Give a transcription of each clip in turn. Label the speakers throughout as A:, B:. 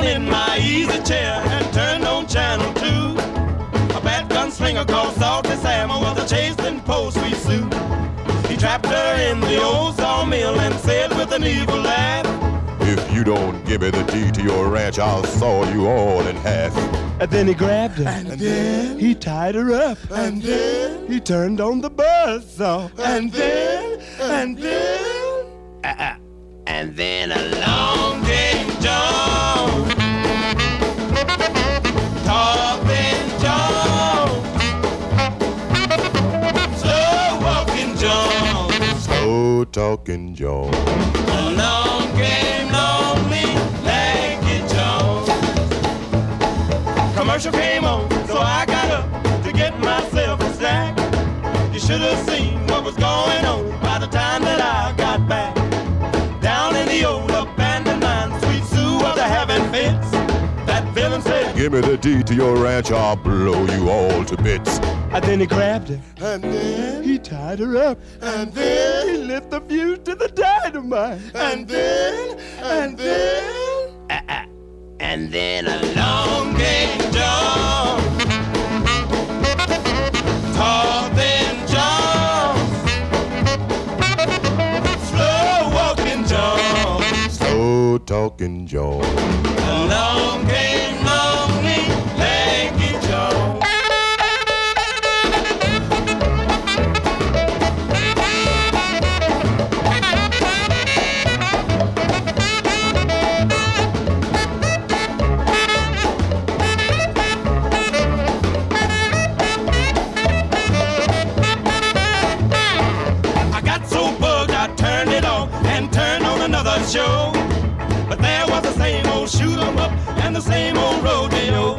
A: chair and turned on channel two. A bad gunslinger called Salty Sam was a chasing post sweet Sue. He trapped her in the old sawmill and said with an evil laugh,
B: If you don't give me the deed to your ranch, I'll saw you all in half.
C: And then he grabbed her.
A: And then-
C: he tied her up.
A: and then,
C: He turned on the buzzsaw.
A: and then, and then, uh, uh, and then along talking
B: Joe.
A: Along came lonely Lanky John. Commercial came on, so I got up to get myself a snack. You should have seen what was going on That villain said,
B: Give me the deed to your ranch, I'll blow you all to bits.
C: And then he grabbed her.
A: and then,
C: He tied her up.
A: and then He
C: lit the fuse to the dynamite.
A: and then, and then, and then along came John. Talking John. Slow walking John.
B: Slow talking Joe.
A: Along came show. But there was the same old shoot 'em up and the same old rodeo.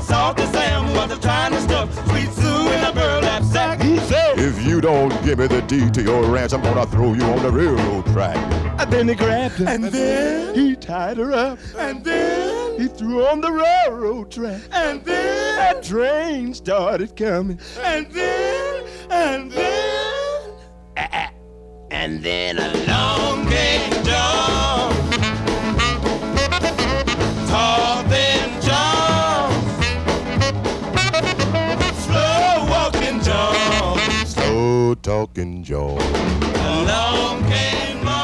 A: Salty Sam was trying to stuff Sweet Sue in a burlap sack.
C: He said.
B: If you don't give me the deed to your ranch, I'm gonna throw you on the railroad track.
C: And then he grabbed her.
A: And then,
C: he tied her up.
A: and then,
C: He threw her on the railroad track.
A: and
C: That
A: then,
C: train started coming.
A: and then, and then, uh-uh. and then
B: uh, talking Joe.
A: Along came